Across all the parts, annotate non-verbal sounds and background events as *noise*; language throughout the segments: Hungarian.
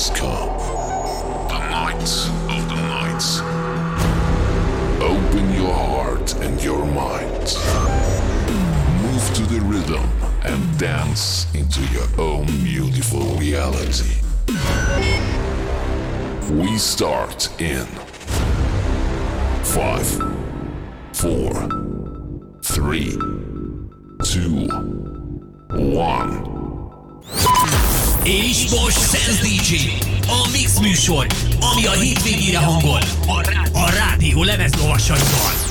The night of the nights. Open your heart and your mind. Move to the rhythm and dance into your own beautiful reality. We start in five, four, three, two, one. És most Sense DJ, a Mix műsor, ami a hétvégére hangol, a, rá- a rádió lemezlovasaival.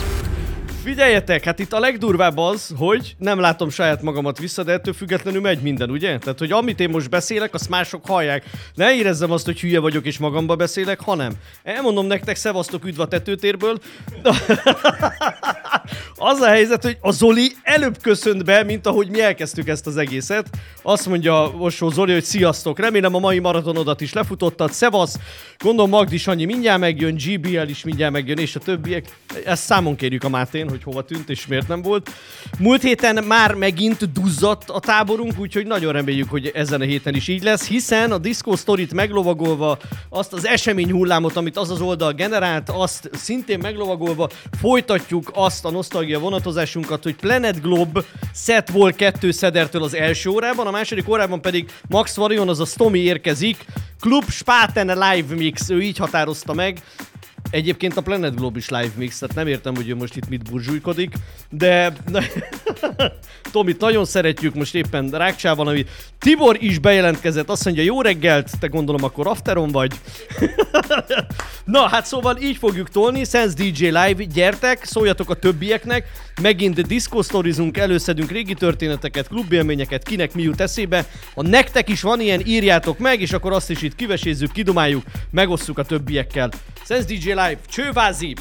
Figyeljetek, hát itt a legdurvább az, hogy nem látom saját magamat vissza, de ettől függetlenül megy minden, ugye? Tehát, hogy amit én most beszélek, azt mások hallják. Ne érezzem azt, hogy hülye vagyok és magamba beszélek, hanem elmondom nektek, szevasztok üdv a tetőtérből. *laughs* az a helyzet, hogy a Zoli előbb köszönt be, mint ahogy mi elkezdtük ezt az egészet. Azt mondja Osó Zoli, hogy sziasztok, remélem a mai maratonodat is lefutottad, szevasz. Gondolom Magdi Sanyi mindjárt megjön, GBL is mindjárt megjön, és a többiek. Ezt számon kérjük a Mátén, hogy hova tűnt és miért nem volt. Múlt héten már megint duzzadt a táborunk, úgyhogy nagyon reméljük, hogy ezen a héten is így lesz, hiszen a Disco Story-t meglovagolva, azt az esemény hullámot, amit az az oldal generált, azt szintén meglovagolva folytatjuk azt a nosztalgia vonatozásunkat, hogy Planet Globe set volt kettő szedertől az első órában, a második órában pedig Max Varion, az a Stomy érkezik, Club Spaten Live Mix, ő így határozta meg, Egyébként a Planet Globe is live mix, tehát nem értem, hogy ő most itt mit burzsújkodik, de *laughs* Tomit nagyon szeretjük, most éppen rákcsában, ami Tibor is bejelentkezett, azt mondja, jó reggelt, te gondolom akkor afteron vagy. *laughs* Na, hát szóval így fogjuk tolni, Sense DJ Live, gyertek, szóljatok a többieknek, megint disco sztorizunk, előszedünk régi történeteket, klubélményeket, kinek mi jut eszébe. Ha nektek is van ilyen, írjátok meg, és akkor azt is itt kivesézzük, kidomáljuk, megosszuk a többiekkel. Sense DJ Live, csővázi!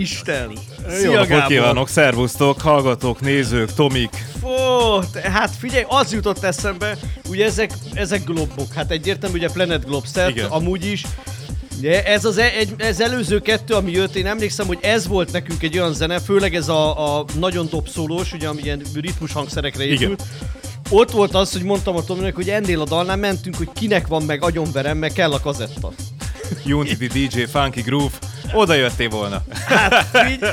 Isten! Jó Szia napot Gábor! kívánok, szervusztok, hallgatók, nézők, Tomik. Fó, te- hát figyelj, az jutott eszembe, ugye ezek, ezek globok, hát egyértelmű, ugye Planet Globe set, Igen. amúgy is. Ugye ez az e- egy, ez előző kettő, ami jött, én emlékszem, hogy ez volt nekünk egy olyan zene, főleg ez a, a nagyon dobszólós, ugye ami ilyen ritmus hangszerekre épül. Igen. Ott volt az, hogy mondtam a Tominak, hogy ennél a dalnál mentünk, hogy kinek van meg agyonverem, meg kell a kazetta. Unity DJ Funky Groove. Oda jöttél volna. Így,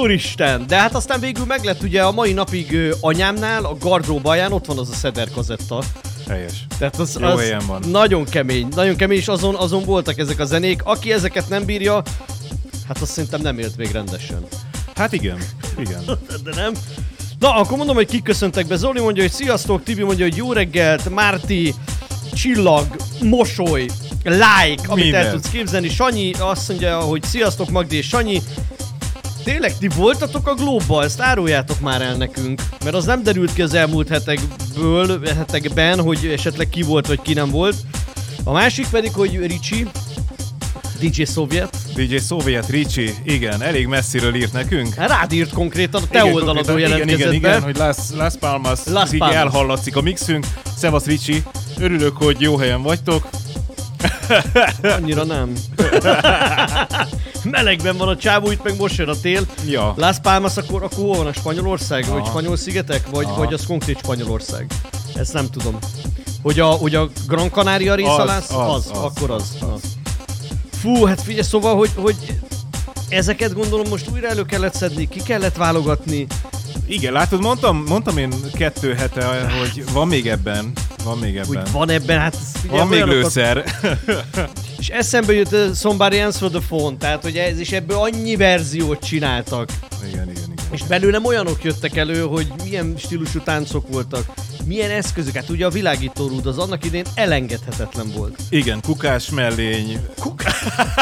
úristen! De hát aztán végül meg lett ugye a mai napig anyámnál, a gardrób alján ott van az a Szeder kazetta. Helyes. Tehát az, Jó az van. nagyon kemény, nagyon kemény, és azon, azon voltak ezek a zenék. Aki ezeket nem bírja, hát azt szerintem nem élt még rendesen. Hát igen, igen. *laughs* De nem? Na, akkor mondom, hogy kik köszöntek be. Zoli mondja, hogy sziasztok, Tibi mondja, hogy jó reggelt, Márti, csillag, mosoly, like, amit Minden. el tudsz képzelni. Sanyi azt mondja, hogy sziasztok Magdi és Sanyi. Tényleg, ti voltatok a Glóba? Ezt áruljátok már el nekünk. Mert az nem derült ki az elmúlt hetekből, hetekben, hogy esetleg ki volt, vagy ki nem volt. A másik pedig, hogy Ricsi, DJ Szovjet. DJ Soviet Ricsi, igen, elég messziről írt nekünk. Rád írt konkrétan, a te Igen, oldaladon jelentkezett igen, igen, be. igen, hogy Las, Las Palmas, Las így Palmas. elhallatszik a mixünk. Szevasz Ricsi, örülök, hogy jó helyen vagytok. Annyira nem. Melegben van a csávó, itt meg most jön a tél. Ja. Las Palmas, akkor, akkor hol van a Spanyolország? Vagy Aha. Spanyol szigetek? Vagy, Aha. vagy az konkrét Spanyolország? Ezt nem tudom. Hogy a, hogy a Gran Canaria része Az, lesz? az, Az, az, akkor az. az, az. Fú, hát figyelj, szóval, hogy, hogy ezeket gondolom most újra elő kellett szedni, ki kellett válogatni. Igen, látod, mondtam, mondtam én kettő hete, hogy van még ebben, van még ebben. Hogy van ebben, hát Van még olyanokat- lőszer. *laughs* És eszembe jött uh, Somebody Answer the Phone, tehát hogy ez is ebből annyi verziót csináltak. igen, igen, igen. És belőlem olyanok jöttek elő, hogy milyen stílusú táncok voltak, milyen eszközök, hát ugye a világító rúd az annak idén elengedhetetlen volt. Igen, kukás mellény. Kukás.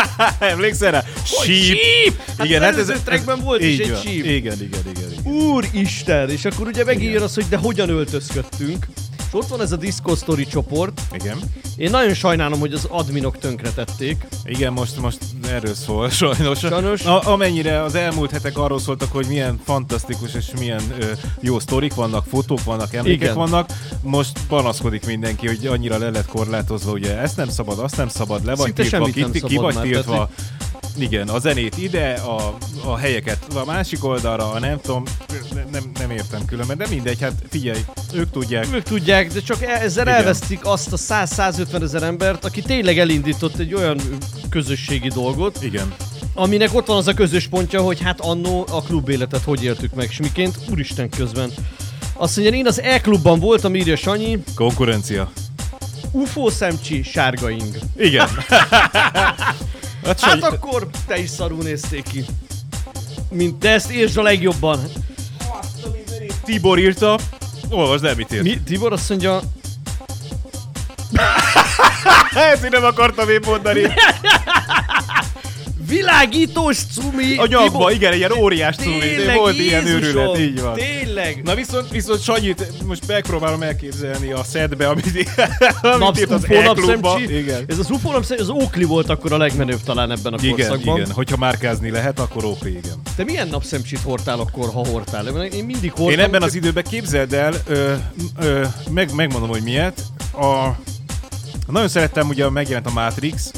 *laughs* Emlékszel rá? Sheep. sheep! Hát az előző trackben volt is egy sheep. Igen, igen, igen. igen. Úristen! És akkor ugye megint az, hogy de hogyan öltözködtünk. És ott van ez a Disco Story csoport. Igen. Én nagyon sajnálom, hogy az adminok tönkretették. Igen, most, most erről szól sajnos. Sajnos. A, amennyire az elmúlt hetek arról szóltak, hogy milyen fantasztikus és milyen ö, jó sztorik vannak, fotók vannak, emlékek Igen. vannak, most panaszkodik mindenki, hogy annyira le lett korlátozva, ugye ezt nem szabad, azt nem szabad, le vagy Szinte tiltva, ki, ki vagy tiltva. tehát, Igen, a zenét ide, a, a helyeket a másik oldalra, a nem tudom, nem, nem, értem különben, de mindegy, hát figyelj, ők tudják. Ők tudják, de csak e- ezzel Igen. elvesztik azt a 100-150 ezer embert, aki tényleg elindított egy olyan közösségi dolgot, Igen. aminek ott van az a közös pontja, hogy hát annó a klub életet hogy éltük meg, és miként úristen közben. Azt mondja, én az E-klubban voltam, írja Sanyi, Konkurencia. UFO szemcsi, sárga ing. Igen. *laughs* hát, Hát akkor te is szarul nézték ki. Mint te ezt értsd a legjobban. Tibor írta, olvasd el, mit írt. Mi, Tibor azt mondja, *laughs* Ezt nem akartam én mondani. *laughs* világítós cumi. A nyakba, Tibor- igen, ilyen óriás cumi. Tényleg, Volt ilyen Jézusom, őrület, így van. Tényleg. Na viszont, viszont Sanyit most megpróbálom elképzelni a szedbe, amit, *laughs* amit Napsz, írt az UFO E-klubba. napszemcsi. Igen. Ez az UFO napszemcsi, az Oakley volt akkor a legmenőbb talán ebben a Igen, korszakban. igen, hogyha márkázni lehet, akkor oké, igen. Te milyen napszemcsit hordtál akkor, ha hordtál? Én mindig hordtam. Én ebben az időben képzeld el, ö, ö, meg, megmondom, hogy miért. A, nagyon szerettem, ugye megjelent a Matrix,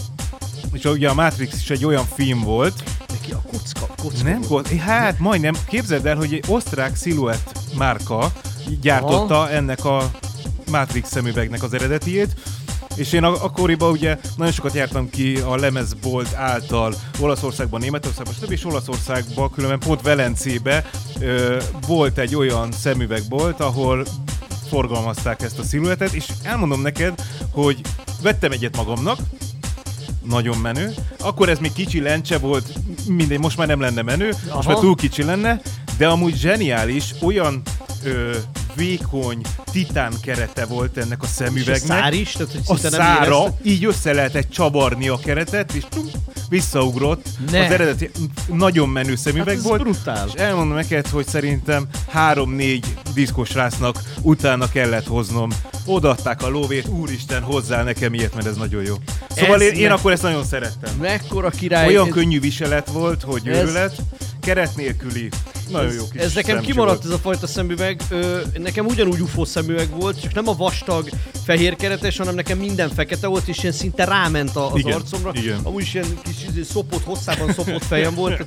és ugye a Matrix is egy olyan film volt, Neki a kocka, kocka Nem volt. Hát majdnem. Képzeld el, hogy egy osztrák sziluett márka gyártotta ennek a Matrix szemüvegnek az eredetiét, és én ak- akkoriban ugye nagyon sokat jártam ki a lemezbolt által Olaszországban, Németországban, stb. és Olaszországban, különben pont Velencébe ö, volt egy olyan szemüvegbolt, ahol forgalmazták ezt a sziluetet, és elmondom neked, hogy vettem egyet magamnak, nagyon menő. Akkor ez még kicsi lencse volt, mindegy, most már nem lenne menő, most Aha. már túl kicsi lenne, de amúgy zseniális, olyan ö, vékony titán kerete volt ennek a És a szemüvegnek. szár is? Tehát, hogy a nem szára, érezted? így össze lehetett csavarni a keretet, és tum, visszaugrott. Ne. Az eredeti nagyon menő szemüveg Hát volt. brutál. És elmondom neked, hogy szerintem három-négy diszkos rásznak utána kellett hoznom. Odaadták a lóvét, úristen, hozzá nekem ilyet, mert ez nagyon jó. Szóval Ez én, én akkor ezt nagyon szerettem. Mekkora király. Olyan ez- könnyű viselet volt, hogy Ez- őrület, keret nélküli. Nagyon jó kis Ez nekem kimaradt ez a fajta szemüveg. Ö, nekem ugyanúgy UFO szemüveg volt, csak nem a vastag fehér keretes, hanem nekem minden fekete volt, és ilyen szinte ráment a- az Igen, arcomra. igen. Amúgy is ilyen kis izé, szopott, hosszában szopott fejem volt.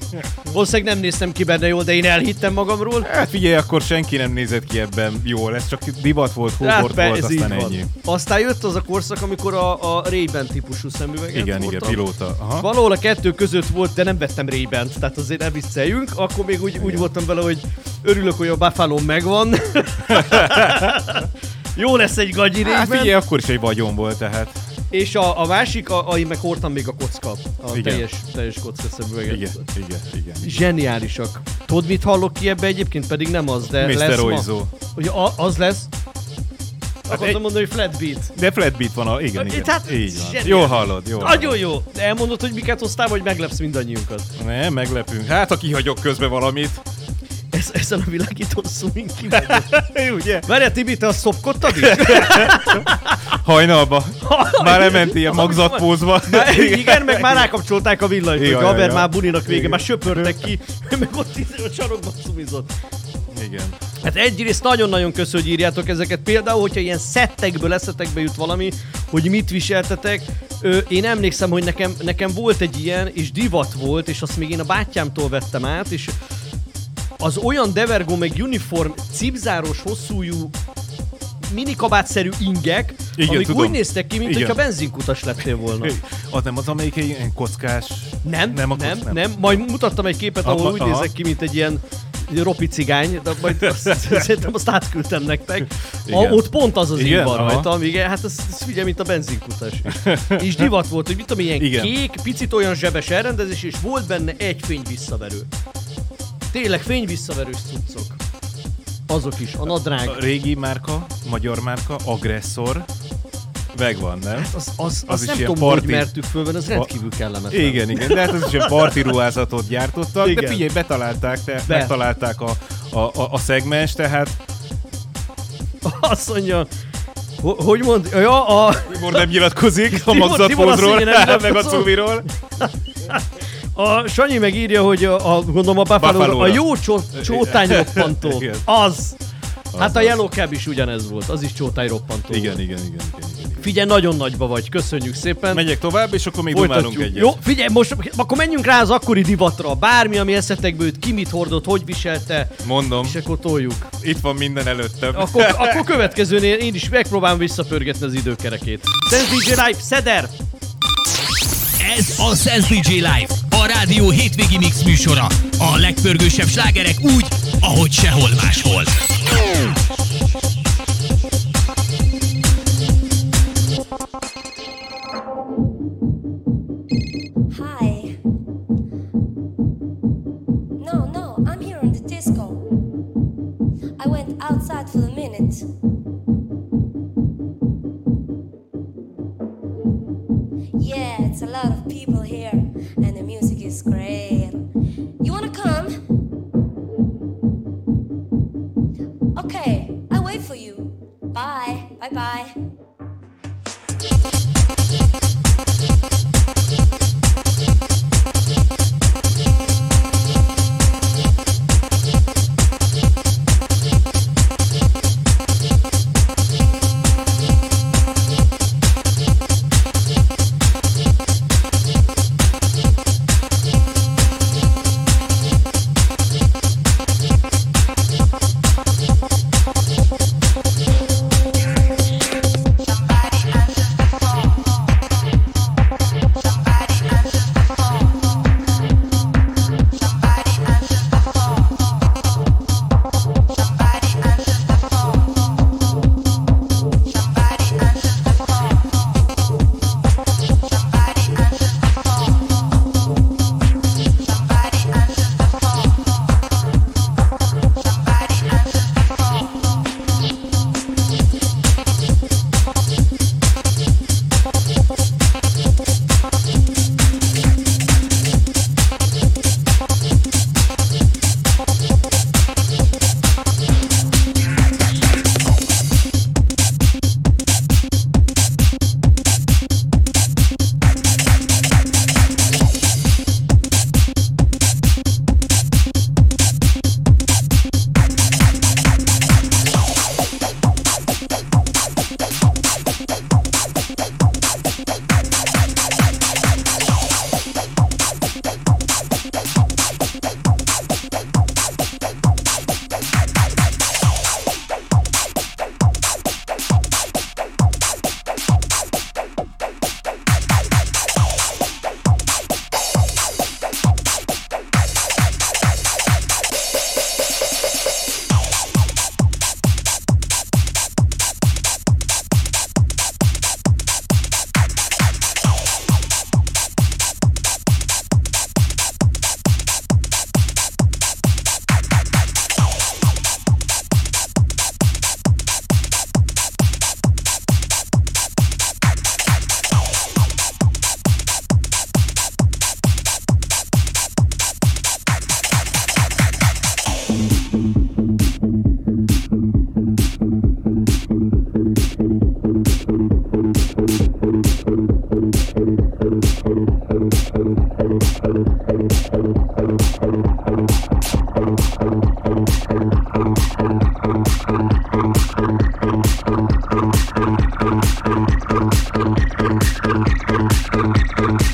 Valószínűleg nem néztem ki benne jól, de én elhittem magamról. Hát figyelj, akkor senki nem nézett ki ebben jól, ez csak divat volt, hóbort Hát, volt, be- így aztán van. ennyi. Aztán jött az a korszak, amikor a, a Ray-Ban típusú szemüveget Igen, igen, hordtam. pilóta. Aha. Valahol a kettő között volt, de nem vettem ray tehát azért ne vicceljünk. Akkor még úgy, úgy voltam vele, hogy örülök, hogy a buffalo megvan. *laughs* Jó lesz egy gagyi Hát figyelj, akkor is egy vagyon volt, tehát. És a, a másik, a, a, én meg hordtam még a kocka. A Igen. teljes, teljes kocka szemüveget. Igen, igen, igen. Zseniálisak. Tudod, mit hallok ki ebbe egyébként? Pedig nem az, de Mr. lesz Oizo. ma. Hogy a, az lesz. Akartam egy- mondani, hogy flat beat. De flatbeat van, a, igen, igen. Tehát Így van. Jól hallod, jól Nagyon jó. De elmondod, hogy miket hoztál, vagy meglepsz mindannyiunkat. Nem, meglepünk. Hát, ha kihagyok közbe valamit. Ez, ezen a világító szumink ki. *laughs* Ugye? Várjál, Tibi, te azt szopkodtad is? *laughs* Hajnalba. Már lement ilyen magzatpózba. *laughs* Már- Igen, meg már rákapcsolták a villanyt, hogy Gaber igen. már buninak vége, Igen. már söpörtek ki, meg ott a sarokban szumizott. Igen. Hát egyrészt nagyon-nagyon köszönjük, hogy írjátok ezeket. Például, hogyha ilyen szettekből, eszetekbe jut valami, hogy mit viseltetek. Ö, én emlékszem, hogy nekem, nekem volt egy ilyen, és divat volt, és azt még én a bátyámtól vettem át, és az olyan Devergo meg uniform, cipzáros, hosszújú, minikabátszerű ingek, Igen, amik tudom. úgy néztek ki, mint Igen. hogyha benzinkutas lettél volna. Az nem az, amelyik egy ilyen kockás... Nem, nem, nem, nem, nem. Majd mutattam egy képet, ahol Aha, úgy aha. nézek ki, mint egy ilyen ropi cigány, de majd *laughs* azt, szerintem azt átküldtem nektek. A, ott pont az az Igen? van rajta, igen, hát ez, ez figyelj, mint a benzinkutas. És divat volt, hogy mit tudom, ilyen Igen. kék, picit olyan zsebes elrendezés, és volt benne egy fény visszaverő. Tényleg fény visszaverős cuccok. Azok is, a nadrág. A régi márka, magyar márka, agresszor. Megvan, nem? Az, az, az, az is nem tudom, hogy parti- mertük föl, ez rendkívül kellemetlen. Igen, igen, de hát ez is ilyen *laughs* parti ruházatot gyártottak, Igen. de figyelj, betalálták, te, Be. megtalálták a, a, a, a szegmens, tehát *laughs* Azt mondja, ho- hogy mond? Ja, a, Tibor nem nyilatkozik a magzatpózról, *laughs* meg a cumiról. A Sanyi megírja, hogy a, a gondolom a Buffalo, a jó csó, csótány roppantó. Az. Hát a. Yellow Cab is ugyanez volt, az is csótány roppantó. Igen, igen, igen, igen, igen. Figyelj, nagyon nagyba vagy, köszönjük szépen. Megyek tovább, és akkor még dumálunk Folytatjuk. egyet. Jó, figyelj, most akkor menjünk rá az akkori divatra. Bármi, ami eszetekbe jut, ki mit hordott, hogy viselte, Mondom, és akkor toljuk. itt van minden előttem. Akkor, *laughs* akkor következőnél én is megpróbálom visszapörgetni az időkerekét. Sense DJ Live, Szeder! Ez a Sense DJ Live, a rádió hétvégi mix műsora. A legpörgősebb slágerek úgy, ahogy sehol máshol.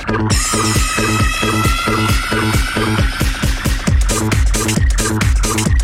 Thank you.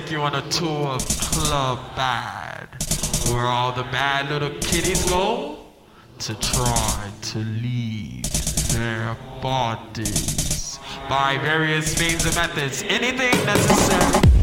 Take you on a tour of Club Bad, where all the bad little kitties go to try to leave their bodies by various means and methods. Anything necessary.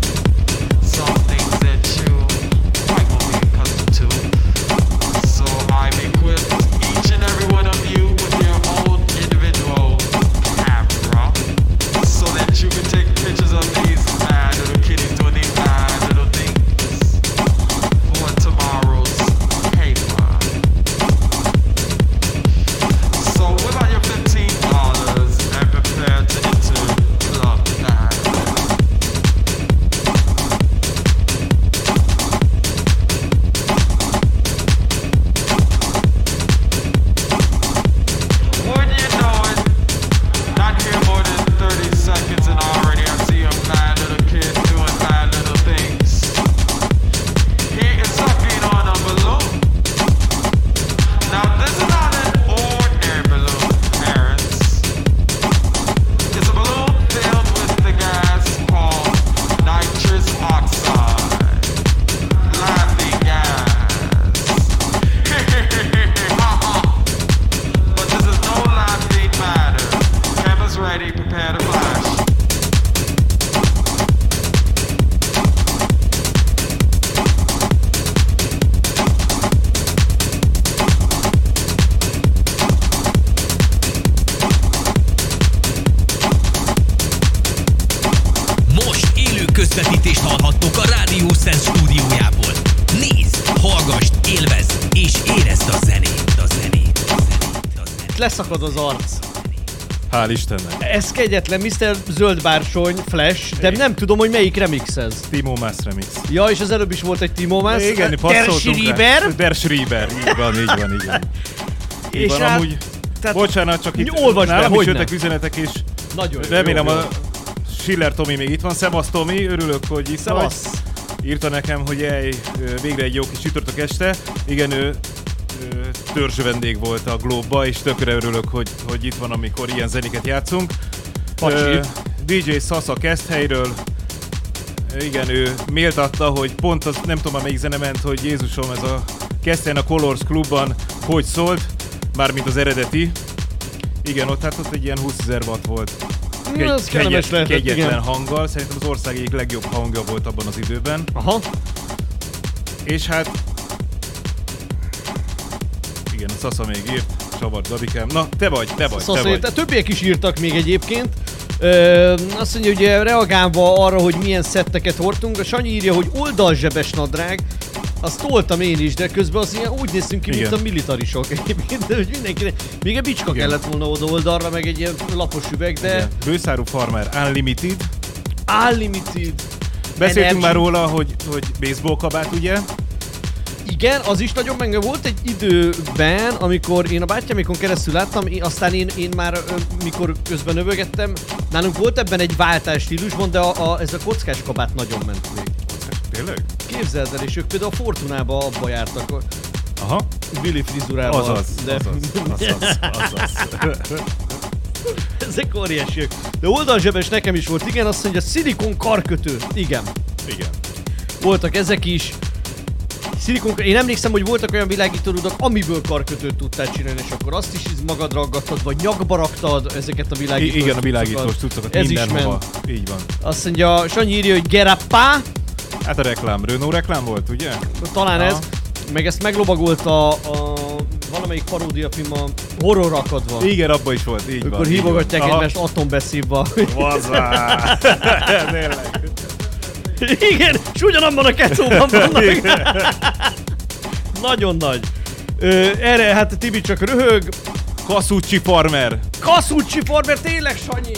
Leszakad az arc. Hál' Istennek. Ez kegyetlen, Mr. Zöldbársony, Flash, de nem tudom, hogy melyik remix ez. Timo Mass remix. Ja, és az előbb is volt egy Timo Mass. Igen, Der passzoltunk rá. Der Schreiber, így van, így van, így van. *laughs* Így és van, hát, amúgy, tehát bocsánat, csak itt Olvasd be, nálam is hogyne. jöttek üzenetek, és nagyon remélem jó, jó. a Schiller Tomi még itt van. Szevasz Tomi, örülök, hogy itt vagy. Szevasz. Írta nekem, hogy ej, végre egy jó kis csütörtök este. Igen, ő törzs vendég volt a Globe-ba, és tökre örülök, hogy, hogy itt van, amikor ilyen zenéket játszunk. Pacsi. DJ Sasa Keszthelyről, igen, ő méltatta, hogy pont az, nem tudom melyik zene ment, hogy Jézusom, ez a Keszthelyen a Colors klubban hogy szólt, mármint az eredeti. Igen, ott hát ott egy ilyen 20 ezer watt volt. Mm, az kellemes lehetett, kegyetlen igen. hanggal, szerintem az ország egyik legjobb hangja volt abban az időben. Aha. És hát... Igen, a Sasa még írt, Csavar Gabikám. Na, te vagy, te vagy, te Szóval vagy. többiek is írtak még egyébként. Ö, azt mondja, hogy reagálva arra, hogy milyen szetteket hordtunk, a Sanyi írja, hogy oldalzsebes nadrág, azt toltam én is, de közben az ilyen úgy néztünk ki, mint Igen. a militarisok *laughs* egyébként, de hogy mindenkinek, még egy bicska Igen. kellett volna oda oldalra, meg egy ilyen lapos üveg, de Igen. Bőszárú Farmer Unlimited. Unlimited. Beszéltünk Energy. már róla, hogy, hogy baseball kabát, ugye? Igen, az is nagyon meg volt egy időben, amikor én a bátyámékon keresztül láttam, én, aztán én, én már mikor közben övögettem, nálunk volt ebben egy váltás stílusban, de a, a, ez a kockás kabát nagyon ment még. Tényleg? Képzeld el, és ők például a Fortunába abba jártak, Aha. Billy frizurával. Azaz, de azaz, azaz, azaz. *laughs* ezek óriásiak. De oldalzsebes nekem is volt, igen, azt mondja, szilikon karkötő. Igen. Igen. Voltak ezek is. Szilikon, én emlékszem, hogy voltak olyan világítórudak, amiből karkötőt tudtál csinálni, és akkor azt is magad raggattad, vagy nyakba raktad ezeket a I- világítós igen, a világítós cuccokat. Ez is mindenhova. ment. Így van. Azt mondja, Sanyi írja, hogy Gerappa, Hát a reklám, Renault reklám volt, ugye? talán Aha. ez, meg ezt meglovagolt a, a valamelyik paródiafilm a horror akadva. Igen, abban is volt, így van. Akkor hívogatják egymást atombeszívva. Vazá! *laughs* Tényleg. Igen, és ugyanabban a kecóban vannak. Nagyon nagy. Ö, erre hát Tibi csak röhög. Kasucci Farmer! Kasucci Farmer, tényleg Sanyi!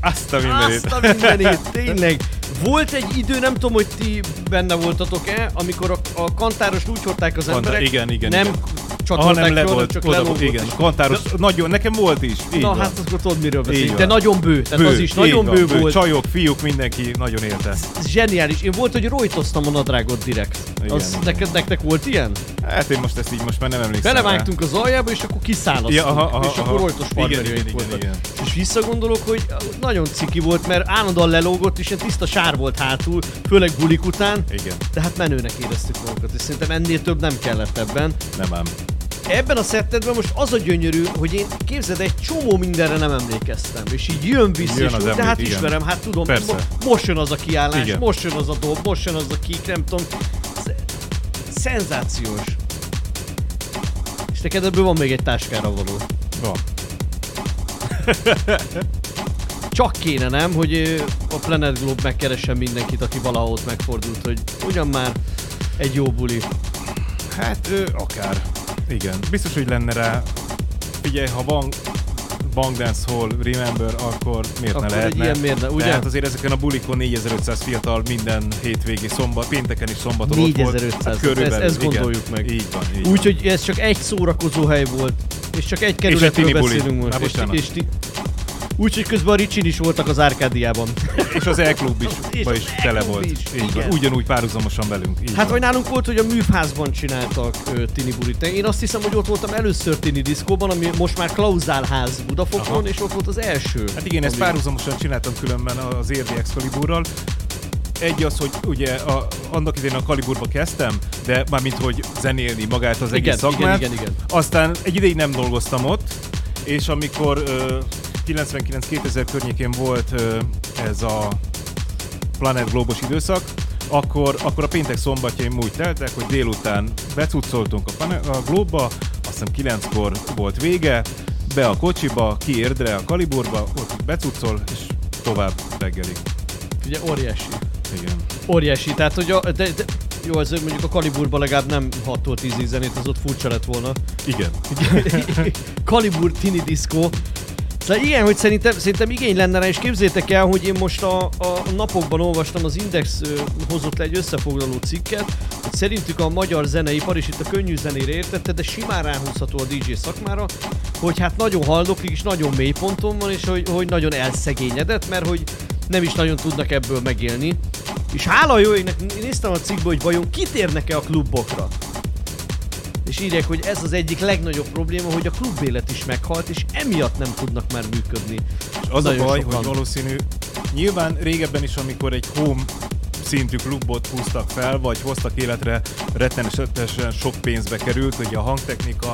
Azt a mindenit. Azt a mindenit, tényleg. Volt egy idő, nem tudom, hogy ti benne voltatok-e, amikor a, a kantáros úgy hordták az Kantár- emberek, igen, igen, nem igen. Csatolták le föl, volt, csak oda, igen, kantáros, nagyon, nekem volt is. Így Na van. hát akkor tudod miről beszélünk, de nagyon bő, tehát az is nagyon van, bő, volt. Csajok, fiúk, mindenki nagyon élte. Ez zseniális. Én volt, hogy rojtoztam a nadrágot direkt. Igen, Az igen. neked, nektek volt ilyen? Hát én most ezt így most már nem emlékszem. Belevágtunk az aljába, és akkor kiszállaztunk. Ja, aha, aha, és akkor rojtos igen, igen, voltak. igen. És visszagondolok, hogy nagyon ciki volt, mert állandóan lelógott, és ilyen tiszta sár volt hátul, főleg bulik után. Igen. De hát menőnek éreztük magunkat, és szerintem ennél több nem kellett ebben. Nem ám. Ebben a szettedben most az a gyönyörű, hogy én képzeld, egy csomó mindenre nem emlemlékeztem, és így jön vissza, Jön és úgy, de hát igen. ismerem, hát tudom, Persze. mo- most jön az a kiállás, Igen. most jön az a dob, most jön az a kick, nem tudom. Sz- Szenzációs. És neked ebből van még egy táskára való. Van. *laughs* Csak kéne, nem, hogy a Planet Globe megkeressen mindenkit, aki valahol ott megfordult, hogy ugyan már egy jó buli. Hát ö, akár. Igen. Biztos, hogy lenne rá. Figyelj, ha van Bang Dance Hall, Remember, akkor miért Akkor ne lehetne? ilyen miért ne, ugye? Tehát azért ezeken a bulikon 4500 fiatal minden hétvégi szombat, pénteken is szombaton ott volt. 4500, Hát körülbelül, ezt, ezt igen. gondoljuk meg. Így van, így. Úgyhogy ez csak egy szórakozó hely volt, és csak egy kerületről beszélünk most. Na, És, és ti... Úgyhogy közben a Ricsin is voltak az Árkádiában. És az E-klub is, És is tele E-klub volt. is, Így van. igen. Ugyanúgy párhuzamosan velünk. Így Hát van. vagy nálunk volt, hogy a műfházban csináltak ö, tini bulit. Én azt hiszem, hogy ott voltam először tini diszkóban, ami most már Klauzálház Budafokon, Aha. és ott volt az első. Hát igen, ezt párhuzamosan csináltam különben az érdi Excaliburral. Egy az, hogy ugye a, annak idején a Kaliburba kezdtem, de mármint, hogy zenélni magát az Igen, egész szakmát. igen, igen, igen. Aztán egy ideig nem dolgoztam ott, és amikor ö, 99-2000 környékén volt ez a Planet Globos időszak, akkor, akkor a péntek szombatjaim úgy teltek, hogy délután becuccoltunk a, Plane- a Globba, azt hiszem 9-kor volt vége, be a kocsiba, ki érdre a Kaliburba, ott becuccol, és tovább reggelig. Ugye óriási. Igen. Óriási, tehát hogy a, de, de, jó, ez mondjuk a Kaliburban legalább nem 6-tól 10 zenét, az ott furcsa lett volna. Igen. *laughs* Kalibur Tini Disco. Szóval igen, hogy szerintem, szerintem igény lenne rá, és képzétek el, hogy én most a, a napokban olvastam, az Index hozott le egy összefoglaló cikket, hogy szerintük a magyar zeneipar, és itt a könnyű zenére értette, de simán ráhúzható a DJ szakmára, hogy hát nagyon haldoklik, és nagyon mély ponton van, és hogy, hogy nagyon elszegényedett, mert hogy nem is nagyon tudnak ebből megélni. És hála jó égnek, néztem a cikkbe, hogy vajon kitérnek-e a klubokra. És írják, hogy ez az egyik legnagyobb probléma, hogy a klubélet is meghalt, és emiatt nem tudnak már működni. És az Nagyon a baj, sokan. hogy valószínű, nyilván régebben is, amikor egy home szintű klubot húztak fel, vagy hoztak életre, rettenetesen sok pénzbe került, ugye a hangtechnika,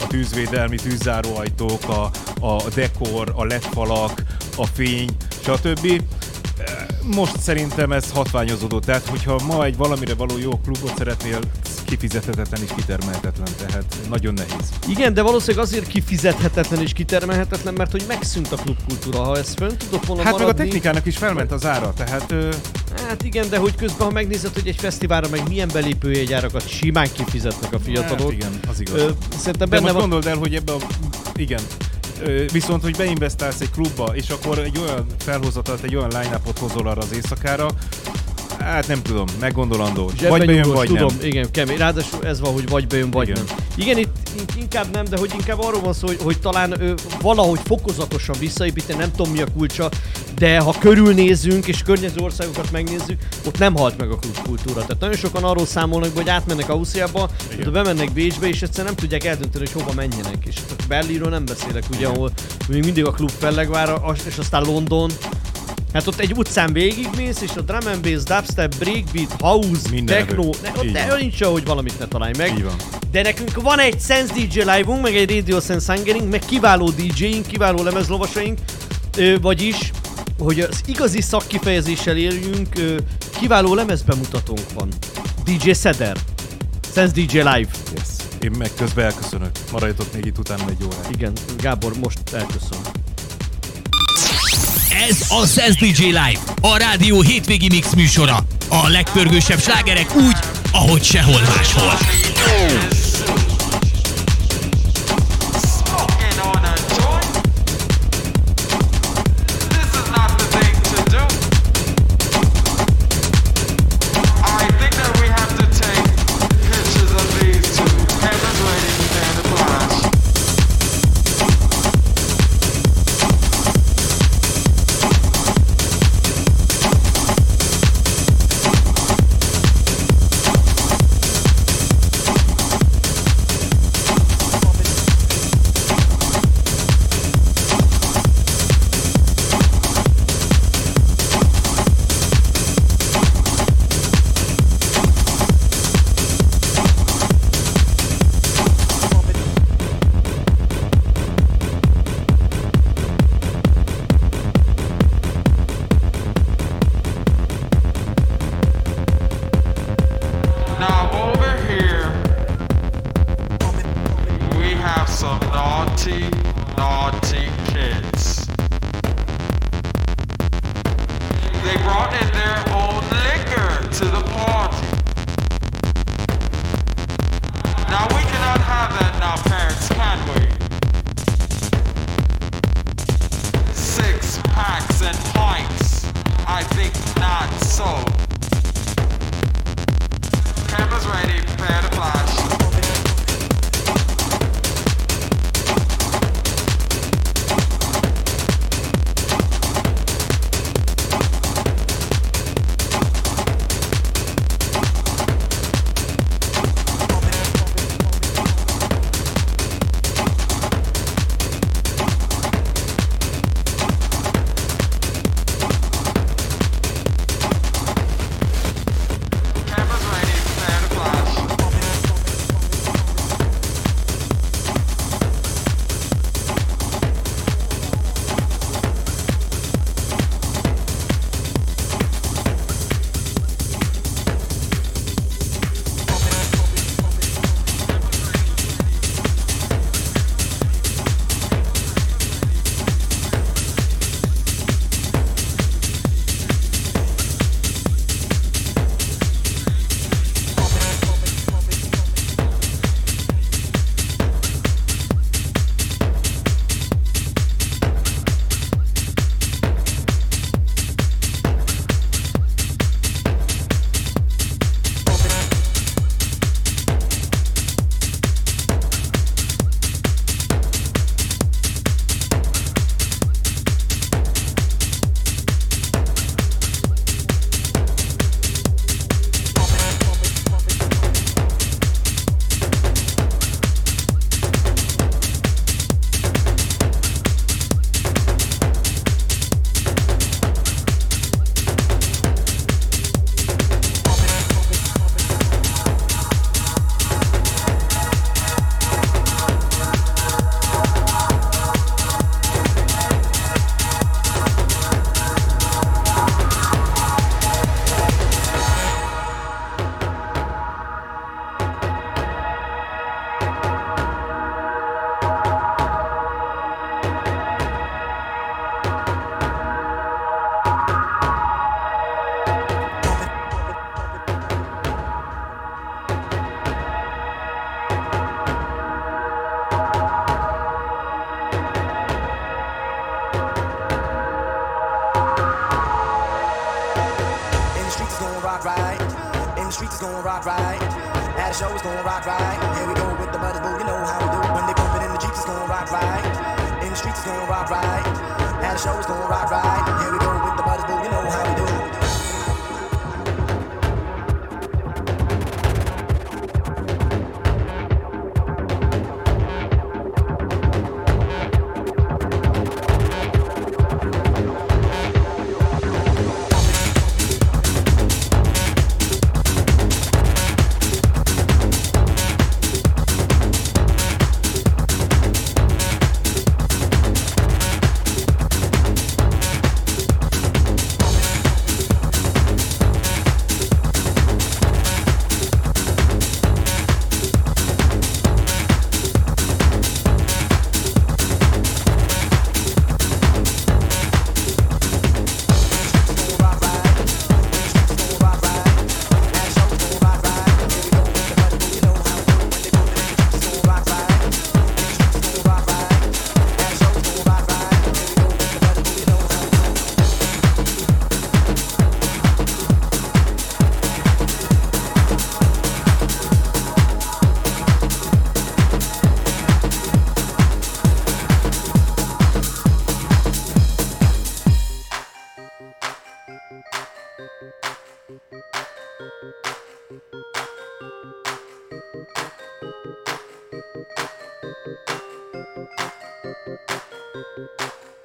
a tűzvédelmi tűzzáróajtók, a, a dekor, a LED falak, a fény, stb. Most szerintem ez hatványozódott, tehát hogyha ma egy valamire való jó klubot szeretnél, kifizethetetlen és kitermelhetetlen, tehát nagyon nehéz. Igen, de valószínűleg azért kifizethetetlen és kitermelhetetlen, mert hogy megszűnt a klubkultúra. Ha ez fönn tudott volna Hát meg a maradni, technikának is felment az ára, tehát ö, Hát igen, de hogy közben, ha megnézed, hogy egy fesztiválra meg milyen belépőjegyárakat simán kifizetnek a fiatalok. Hát igen, az igaz. Ö, szerintem De benne most van... gondold el, hogy ebbe a... Igen. Viszont, hogy beinvestálsz egy klubba, és akkor egy olyan felhozatalt, egy olyan line hozol arra az éjszakára, hát nem tudom, meggondolandó. Zsebben Vagy bejön, vagy tudom, nem. igen, kemény. Ráadásul ez van, hogy vagy bejön, vagy Igen. nem. Igen, itt in- inkább nem, de hogy inkább arról van szó, hogy, hogy talán ő, valahogy fokozatosan visszaépíteni, nem tudom mi a kulcsa, de ha körülnézünk és környező országokat megnézzük, ott nem halt meg a klubkultúra. Tehát nagyon sokan arról számolnak, hogy átmennek Ausztriába, de bemennek Bécsbe, és egyszerűen nem tudják eldönteni, hogy hova menjenek. És Berlinről nem beszélek, ugye, ahol még mindig a klub fellegvár, a- és aztán London, Hát ott egy utcán végigmész, és a drum and bass, dubstep, breakbeat, house, Minden techno, ne, ott ne, nincs hogy valamit ne találj meg. Így van. De nekünk van egy Sense DJ live-unk, meg egy Radio Sense Hungering, meg kiváló DJ-ink, kiváló lemezlovasaink, ö, vagyis, hogy az igazi szakkifejezéssel éljünk, ö, kiváló lemezbemutatónk van. DJ Seder. Sense DJ Live. Yes. Én meg közben elköszönök. Maradjatok még itt utána egy órát. Igen, Gábor, most elköszön. Ez a Sense DJ Live, a rádió hétvégi mix műsora. A legpörgősebb slágerek úgy, ahogy sehol máshol.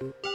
Música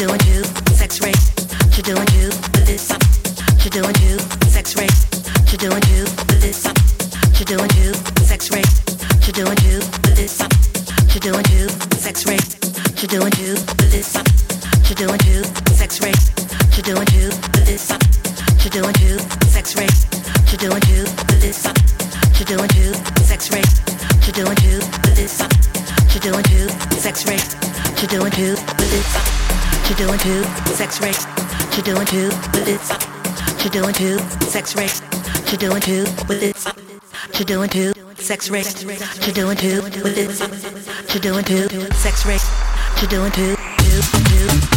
doing sex race to doing two with it. To doing two sex race to doing two with it. To doing two sex race to doing two two two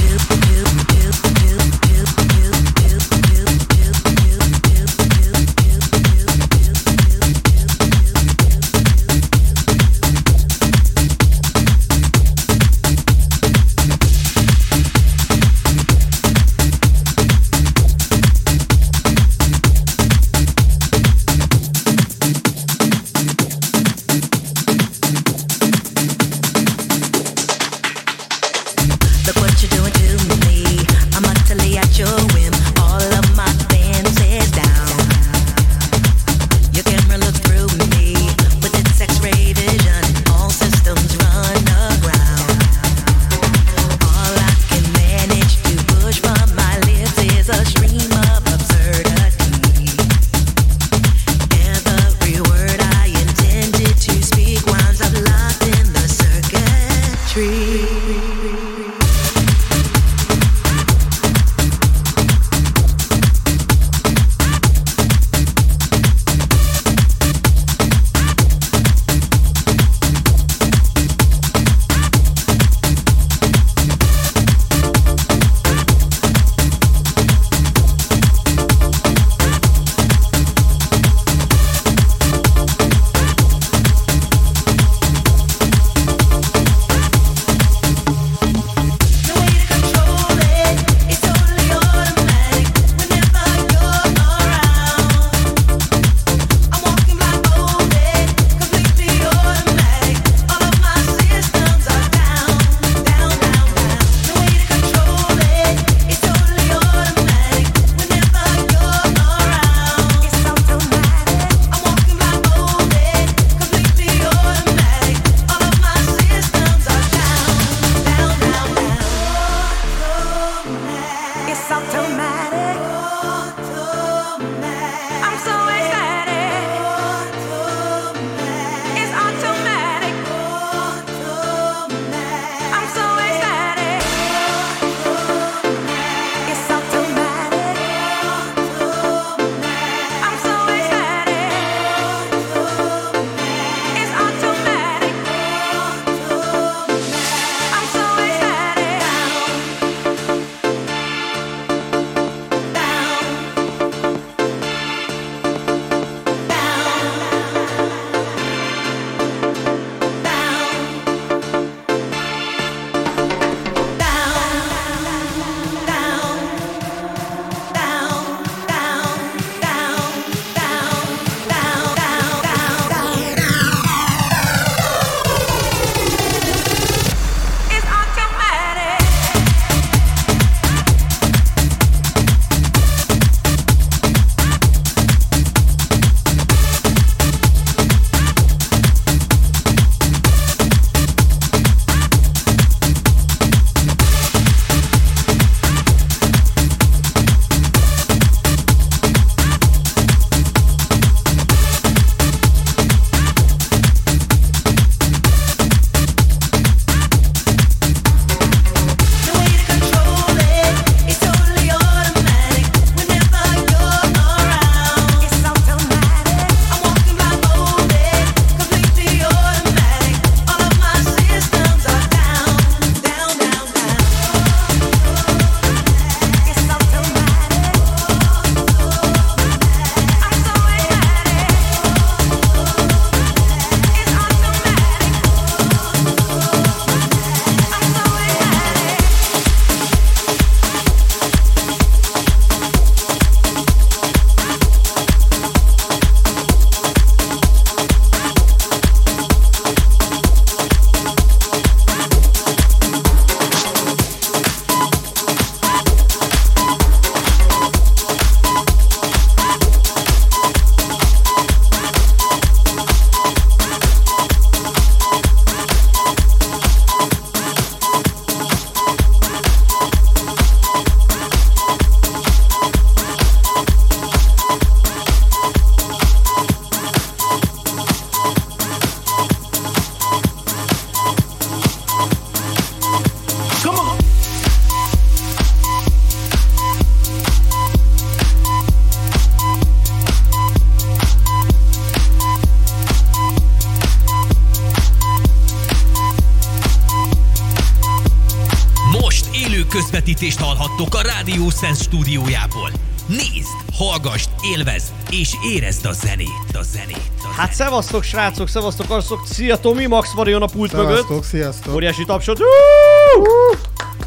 Sense stúdiójából. Nézd, hallgassd, élvezd és érezd a zenét, a zenét, a Hát zenét. szevasztok srácok, szevasztok arcok, szia Tomi, Max Marion a pult mögött. Szevasztok, sziasztok! Óriási tapsot.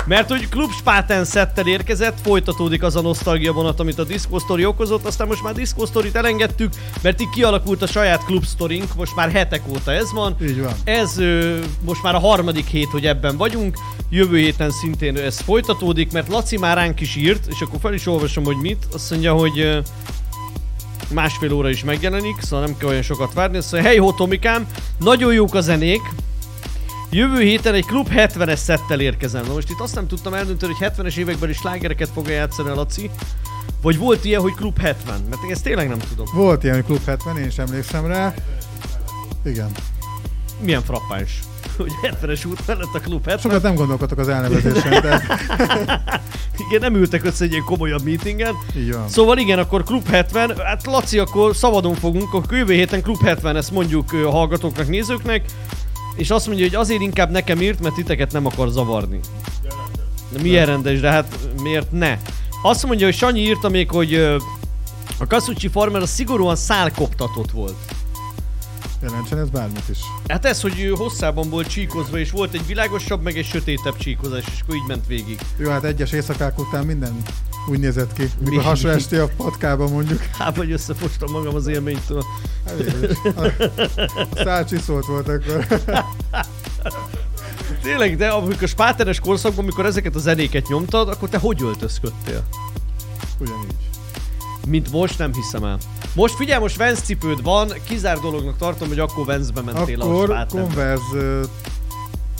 Mert hogy Club Spaten szettel érkezett, folytatódik az a nosztalgia vonat, amit a Disco Story okozott, aztán most már Disco Story-t elengedtük, mert így kialakult a saját Club Storink, most már hetek óta ez van. Így van. Ez ö, most már a harmadik hét, hogy ebben vagyunk. Jövő héten szintén ez folytatódik, mert Laci már ránk is írt, és akkor fel is olvasom, hogy mit. Azt mondja, hogy másfél óra is megjelenik, szóval nem kell olyan sokat várni. Azt mondja, hely ho Tomikám, nagyon jók a zenék, Jövő héten egy klub 70-es szettel érkezem. Na most itt azt nem tudtam eldönteni, hogy 70-es években is slágereket fogja játszani a Laci. Vagy volt ilyen, hogy klub 70, mert én ezt tényleg nem tudom. Volt ilyen, hogy Klub 70, én is emlékszem rá. Igen. Milyen frappáns, *laughs* hogy 70-es út mellett a klub 70. Sokat nem gondolkodtak az elnevezésen, de *laughs* Igen, nem ültek össze egy ilyen komolyabb meetingen. van. Szóval igen, akkor Klub 70, hát Laci, akkor szabadon fogunk, akkor jövő héten Klub 70, ezt mondjuk a hallgatóknak, nézőknek, és azt mondja, hogy azért inkább nekem írt, mert titeket nem akar zavarni. De milyen rendes, de hát miért ne? Azt mondja, hogy Sanyi írta még, hogy a Kasucci Farmer a szigorúan szálkoptatott volt. Jelentsen ez bármit is. Hát ez, hogy hosszában volt csíkozva, és volt egy világosabb, meg egy sötétebb csíkozás, és akkor így ment végig. Jó, hát egyes éjszakák után minden úgy nézett ki. Mi? Mikor hasonló esti a patkában mondjuk. Hát, vagy összefostam magam az élménytől. Hát. A, a szál csiszolt volt akkor. Tényleg, de amikor spáteres korszakban, amikor ezeket a zenéket nyomtad, akkor te hogy öltözködtél? Ugyanígy. Mint most, nem hiszem el. Most figyelj, most Vans cipőd van, kizár dolognak tartom, hogy akkor Vansbe mentél a Akkor. Converse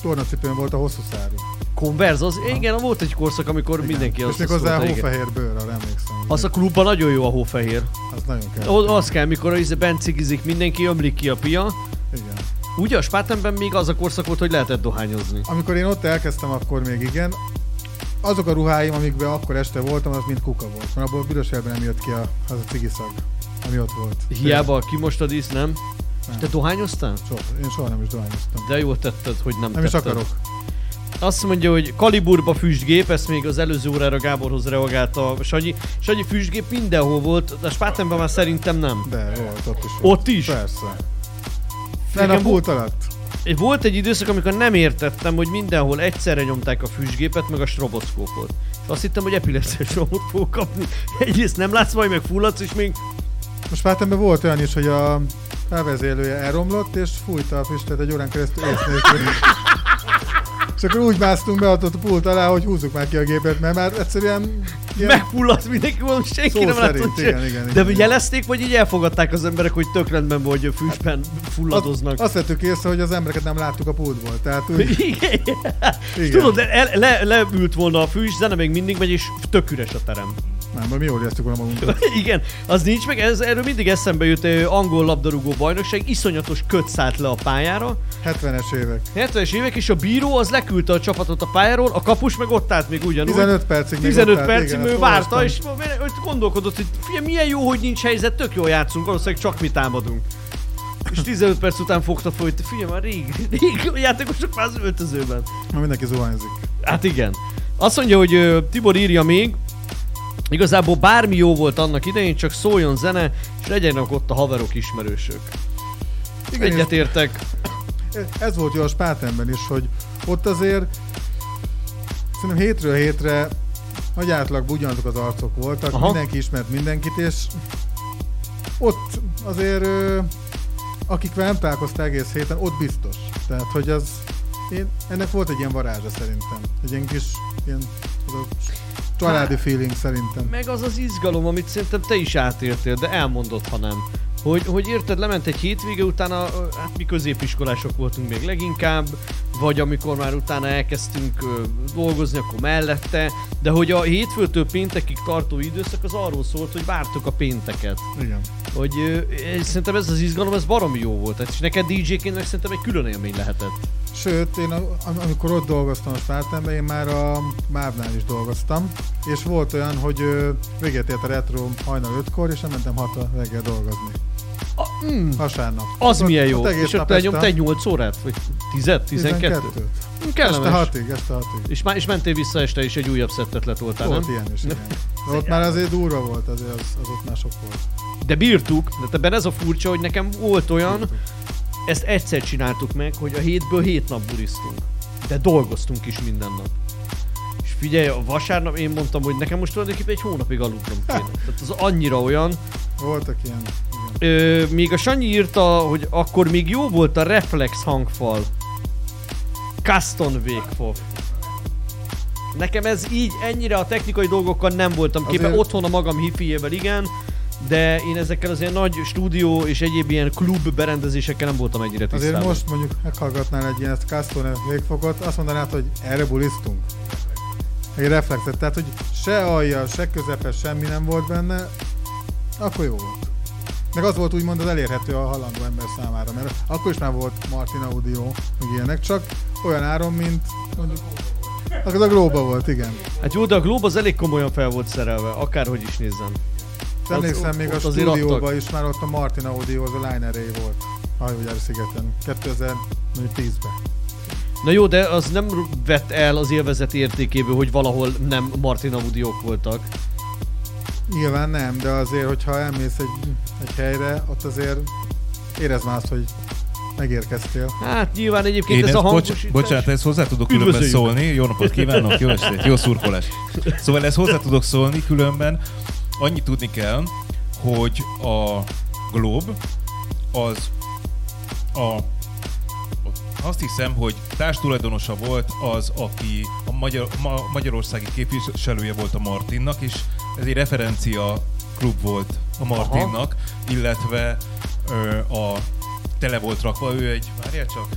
tornacipőn volt a hosszú szárú. Converse, az igen, volt egy korszak, amikor mindenki És azt még hozzá igen. hófehér bőr, arra emlékszem. Az a klubban nagyon jó a hófehér. Az nagyon kell. O- az kell, mikor az bent cigizik mindenki, ömlik ki a pia. Igen. Ugye a spátenben még az a korszak volt, hogy lehetett dohányozni. Amikor én ott elkezdtem, akkor még igen. Azok a ruháim, amikben akkor este voltam, az mind kuka volt. Mert abból büdös elben nem jött ki a, az a cigiszag, ami ott volt. Hiába kimostad is, nem? És te dohányoztál? Soha, én soha nem is dohányoztam. De jól tetted, hogy nem, Nem is tetted. akarok. Azt mondja, hogy kaliburba füstgép, ezt még az előző órára Gáborhoz reagált a Sanyi. Sanyi füstgép mindenhol volt, de a Spátenben már szerintem nem. De volt, ott is volt. Ott is? Persze. Nem a pult alatt. Volt egy időszak, amikor nem értettem, hogy mindenhol egyszerre nyomták a füstgépet, meg a stroboszkópot. És azt hittem, hogy epilepsziás robot fog kapni. Egyrészt nem látsz, majd meg fulladsz, és még Most Pátemben volt olyan is, hogy a felvezélője elromlott, és fújta a füstöt egy órán keresztül ész nélkül. *laughs* És akkor úgy másztunk be a pult alá, hogy húzzuk már ki a gépet, mert már egyszerűen ilyen... megfulladt mindenki, mondom, senki Szó nem látott se. igen, igen, De igen. jelezték, vagy így elfogadták az emberek, hogy tök rendben van, hogy a füstben fulladoznak. Azt, azt vettük észre, hogy az embereket nem láttuk a pultból. Tehát úgy, Igen. Igen. tudod, de el, le, leült volna a fűs, zene még mindig megy, és tök üres a terem. nem, mert mi jól éreztük volna magunkat. *laughs* Igen, az nincs meg, ez, erről mindig eszembe jut angol labdarúgó bajnokság, iszonyatos köt szállt le a pályára. 70-es évek. 70-es évek, és a bíró az leküldte a csapatot a pályáról, a kapus meg ott állt még ugyanúgy. 15 percig még 15 ott állt, percig igen, ő várta, és hogy gondolkodott, hogy figyelj, milyen jó, hogy nincs helyzet, tök jól játszunk, valószínűleg csak mi támadunk. És 15 perc után fogta fel, hogy figyelj már rég, rég a játékosok már az öltözőben. Ma mindenki zuhanyzik. Hát igen. Azt mondja, hogy Tibor írja még, igazából bármi jó volt annak idején, csak szóljon zene, és legyenek ott a haverok, ismerősök. Igen, Egyetértek. ez volt jó a Spátenben is, hogy ott azért szerintem hétről hétre nagy átlagban ugyanazok az arcok voltak, Aha. Mindenki ismert mindenkit, és ott azért ö, akikvel nem találkoztál egész héten, ott biztos. Tehát, hogy az én, ennek volt egy ilyen varázsa szerintem. Egy ilyen kis ilyen, a családi feeling szerintem. Meg az az izgalom, amit szerintem te is átéltél, de elmondod, ha nem. Hogy, hogy érted, lement egy hétvége, utána, hát mi középiskolások voltunk még leginkább, vagy amikor már utána elkezdtünk ö, dolgozni, akkor mellette, de hogy a hétfőtől péntekig tartó időszak az arról szólt, hogy vártuk a pénteket. Igen. Hogy ö, szerintem ez az izgalom, ez baromi jó volt. Tehát, és neked DJ-ként meg szerintem egy külön élmény lehetett. Sőt, én amikor ott dolgoztam a Spártenben, én már a Mávnál is dolgoztam, és volt olyan, hogy véget ért a retro hajnal 5-kor, és nem mentem 6 reggel dolgozni. A, mm, Vasárnap. az Ott- milyen jó. ott És ott egy 8 órát? Vagy 10 12 12-t. Kellemes. Este hatig, este hatig. És, már, és mentél vissza este is egy újabb szettet letoltál, Volt nem? ilyen is, igen. *laughs* De ott már azért durva volt, azért az, az ott már sok volt. De bírtuk, de ebben ez a furcsa, hogy nekem volt olyan, ezt egyszer csináltuk meg, hogy a hétből hét nap bulisztunk. De dolgoztunk is minden nap. És figyelj, a vasárnap én mondtam, hogy nekem most tulajdonképpen egy hónapig aludnom kéne. Tehát az annyira olyan. Voltak ilyen, igen. Ö, még a Sanyi írta, hogy akkor még jó volt a reflex hangfal. Custom Wakefoff. Nekem ez így, ennyire a technikai dolgokkal nem voltam képben. Azért- Otthon a magam hifiével igen, de én ezekkel az ilyen nagy stúdió és egyéb ilyen klub berendezésekkel nem voltam ennyire tisztában. Azért most mondjuk meghallgatnál egy ilyen ezt Castone végfokot, azt mondanád, hogy erre bulisztunk. Egy reflexet, tehát hogy se alja, se közepe, semmi nem volt benne, akkor jó volt. Meg az volt úgymond az elérhető a halandó ember számára, mert akkor is már volt Martin Audio, meg ilyenek, csak olyan áron, mint mondjuk az a Globa volt, igen. Hát jó, de a Globe az elég komolyan fel volt szerelve, akárhogy is nézzem. Emlékszem, még a ott azért stúdióban is már ott a Martin Audio, az a Line Array volt. Hajógyár szigeten. 2010-ben. Na jó, de az nem vett el az élvezet értékéből, hogy valahol nem Martin Audiók voltak. Nyilván nem, de azért, hogyha elmész egy, egy helyre, ott azért érezd már azt, hogy megérkeztél. Hát nyilván egyébként Én ez ezt, a bocs, hangosítás... bocsánat, ezt hozzá tudok különben Üdvözöljük. szólni. Jó napot kívánok, jó estét, jó szurkolás. Szóval ezt hozzá tudok szólni, különben annyit tudni kell, hogy a Globe az a azt hiszem, hogy társtulajdonosa volt az, aki a Magyar, ma, magyarországi képviselője volt a Martinnak, és ez egy referencia klub volt a Martinnak, illetve ö, a tele volt rakva, ő egy, várjál csak,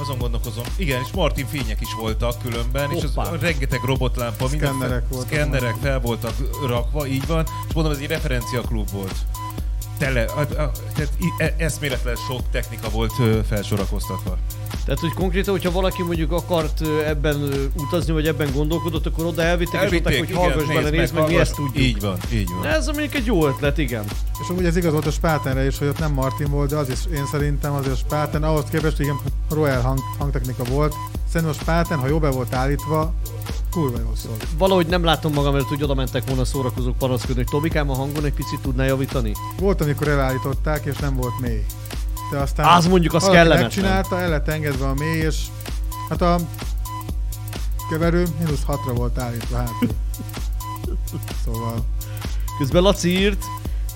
azon gondolkozom. Igen, és Martin fények is voltak különben, és az Hoppá. rengeteg robotlámpa, minden Szkennerek fel, voltak. szkennerek fel voltak rakva, így van, és mondom, ez egy referencia klub volt. Tele, a, a, tehát e- eszméletlen sok technika volt felsorakoztatva. Tehát, hogy konkrétan, hogyha valaki mondjuk akart ebben utazni, vagy ebben gondolkodott, akkor oda elvitték, és mondták, hogy hallgass bele, nézd meg, mi ezt tudjuk. Így van, így van. Ez mondjuk egy jó ötlet, igen. És amúgy ez igaz volt a Spatenre is, hogy ott nem Martin volt, de az is én szerintem azért a Spaten, ahhoz képest igen, Royal hang, hangtechnika volt. Szerintem a Spaten, ha jó be volt állítva, kurva jól szólt. Valahogy nem látom magam előtt, hogy oda mentek volna szórakozók panaszkodni, hogy Tobikám a hangon egy picit tudná javítani. Volt, amikor elállították, és nem volt mély. De aztán Az mondjuk az kellemetlen. megcsinálta, el lett engedve a mély, és hát a keverő mínusz 6-ra volt állítva hátul. *laughs* Szóval Közben Laci írt,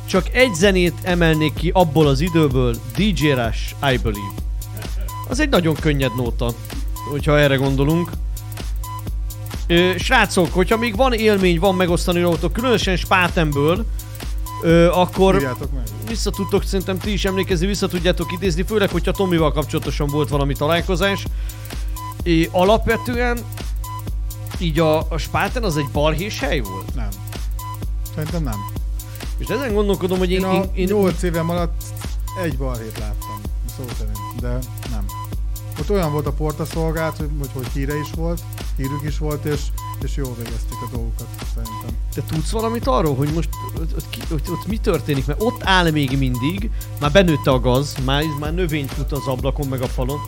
csak egy zenét emelnék ki abból az időből, DJ Rush, I Believe. Az egy nagyon könnyed nóta, hogyha erre gondolunk. Ö, srácok, hogyha még van élmény, van megosztani rólatok, különösen Spátemből, ö, akkor írjátok meg. vissza tudtok, szerintem ti is emlékezni, vissza tudjátok idézni, főleg, hogyha Tomival kapcsolatosan volt valami találkozás. É, alapvetően így a, a Spáten az egy balhés hely volt. Nem. Szerintem nem. És ezen gondolkodom, hogy én, Én, én, a én, 8 évem alatt egy balhét láttam, szó szerint, de nem. Ott olyan volt a portaszolgált, hogy, hogy, hogy híre is volt, hírük is volt, és, és jól végezték a dolgokat, szerintem. Te tudsz valamit arról, hogy most ott, ott, ott, ott mi történik? Mert ott áll még mindig, már benőtte a gaz, már, már növény fut az ablakon meg a falon.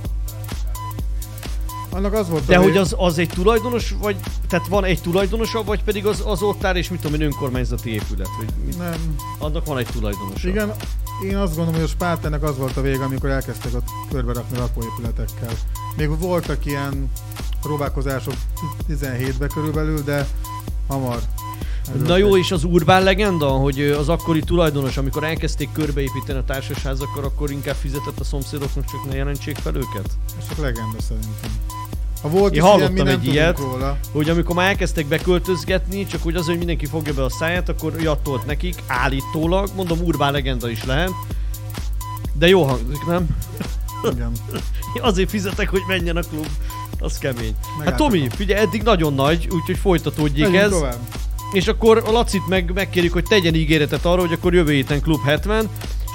Annak az volt De hogy az, az egy tulajdonos, vagy tehát van egy tulajdonosa, vagy pedig az, az ott áll, és mit tudom én, önkormányzati épület, vagy mit, Nem. annak van egy tulajdonosa. Igen, én azt gondolom, hogy a Spátennek az volt a vége, amikor elkezdtek ott körbe rakni lakóépületekkel. Még voltak ilyen próbálkozások 17-ben körülbelül, de hamar. Na jó, és az urbán legenda, hogy az akkori tulajdonos, amikor elkezdték körbeépíteni a társasházakkal, akkor inkább fizetett a szomszédoknak, csak ne jelentsék fel őket? Ez csak legenda szerintem. Ha volt Én is ilyen, hallottam nem egy ilyet, róla. hogy amikor már elkezdtek beköltözgetni, csak úgy az, hogy mindenki fogja be a száját, akkor jattolt nekik, állítólag, mondom, urbán legenda is lehet, de jó hangzik, nem? Igen. Én azért fizetek, hogy menjen a klub. Az kemény. Hát Megálltak Tomi, figyelj, eddig nagyon nagy, úgyhogy folytatódjék Menjünk ez. tovább. És akkor a Lacit meg megkérjük, hogy tegyen ígéretet arra, hogy akkor jövő héten Klub 70.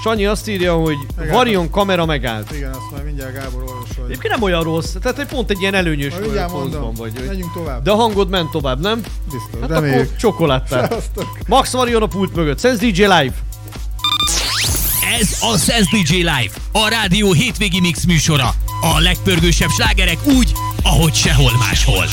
Sanyi azt írja, hogy Megállt. Varion kamera megállt. Igen, azt majd mindjárt Gábor olvasol. Egyébként nem olyan rossz, tehát hogy pont egy ilyen előnyös mondom. vagy. hogy- Menjünk tovább. De a hangod ment tovább, nem? Biztos, Hát reméljük. akkor csokoládtál. Max Varion a pult mögött, Sense DJ Live. Ez a Sense DJ Live, a rádió hétvégi mix műsora. A legpörgősebb slágerek úgy, ahogy sehol máshol.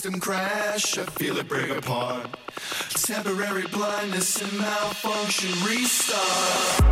system crash, I feel it break apart. Temporary blindness and malfunction restart.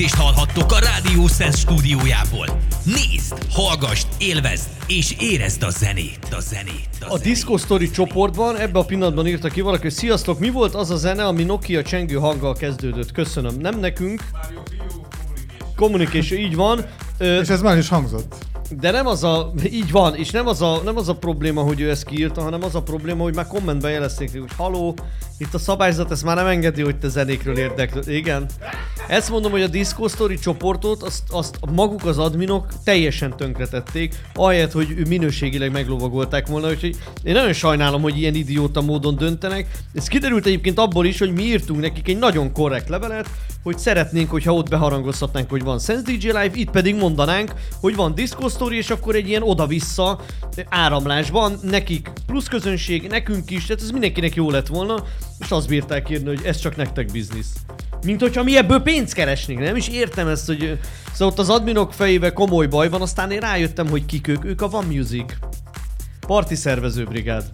Közvetítést hallhattok a Radio Sense stúdiójából. Nézd, hallgassd, élvezd és érezd a zenét, a zenét. A Disco Story csoportban ebben a pillanatban írta ki valaki, hogy sziasztok, mi volt az a zene, ami Nokia csengő hanggal kezdődött? Köszönöm. Nem nekünk. Communication, így van. Ö, És ez már is hangzott. De nem az a, így van, és nem az a, nem az a probléma, hogy ő ezt kiírta, hanem az a probléma, hogy már kommentben jelezték, hogy haló, itt a szabályzat ezt már nem engedi, hogy te zenékről érdeklő. Igen. Ezt mondom, hogy a Disco Story csoportot, azt, azt maguk az adminok teljesen tönkretették, ahelyett, hogy ő minőségileg meglovagolták volna, úgyhogy én nagyon sajnálom, hogy ilyen idióta módon döntenek. Ez kiderült egyébként abból is, hogy mi írtunk nekik egy nagyon korrekt levelet, hogy szeretnénk, hogyha ott beharangozhatnánk, hogy van Sense DJ Live, itt pedig mondanánk, hogy van Disco Story, és akkor egy ilyen oda-vissza áramlás van, nekik plusz közönség, nekünk is, tehát ez mindenkinek jó lett volna, és azt bírták írni, hogy ez csak nektek biznisz. Mint hogyha mi ebből pénzt keresnénk, nem is értem ezt, hogy szóval ott az adminok fejébe komoly baj van, aztán én rájöttem, hogy kik ők, ők a Van Music. Parti szervezőbrigád.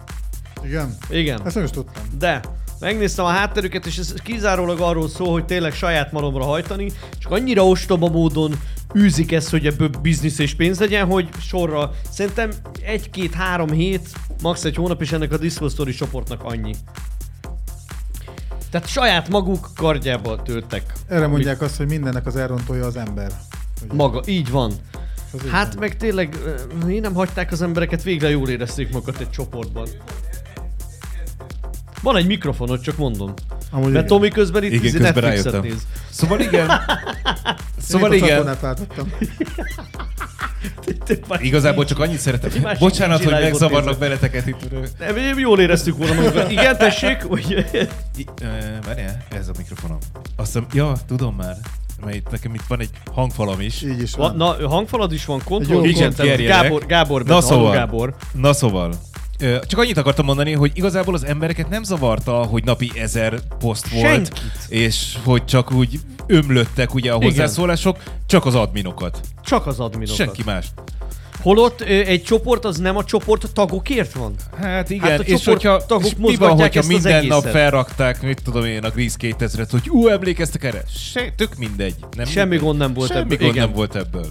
Igen? Igen. Ezt nem is tudtam. De megnéztem a hátterüket, és ez kizárólag arról szól, hogy tényleg saját malomra hajtani, csak annyira ostoba módon űzik ezt, hogy ebből biznisz és pénz legyen, hogy sorra szerintem egy-két-három hét, max. egy hónap, és ennek a Disco Story csoportnak annyi. Tehát saját maguk kardjába töltek. Erre mondják azt, hogy mindennek az elrontója az ember. Ugye? Maga, így van. Az Hát meg tényleg, én nem hagyták az embereket, végre jól érezték magukat egy csoportban. Van egy mikrofonod, csak mondom. Amúgy Mert. Tomi közben itt Igen, izé közben néz. Szóval igen. *laughs* Szóval Én igen. *laughs* Igazából csak annyit szeretem. Bocsánat, hogy megzavarlak nézek. benneteket itt. Nem, jól éreztük volna magunkat. Igen, tessék, hogy... Várjál, ez a mikrofonom. Azt hiszem, ja, tudom már. Mert itt, nekem itt van egy hangfalam is. Így is Va, van. na, hangfalad is van, kontroll, igen. Gábor, Gábor, Na szóval. Gábor. Na szóval. Csak annyit akartam mondani, hogy igazából az embereket nem zavarta, hogy napi ezer poszt volt, Senkit. és hogy csak úgy ömlöttek ugye a Igen. hozzászólások, csak az adminokat. Csak az adminokat. Senki más. Holott egy csoport az nem a csoport tagokért van? Hát igen, Hát a és hogyha tagok és mi van, hogyha ezt minden nap felrakták, mit tudom én, a Grease 2000-et, hogy ú, emlékeztek erre? Se, tök mindegy. Nem Semmi mindegy. gond nem volt Semmi ebből, gond igen. nem volt ebből.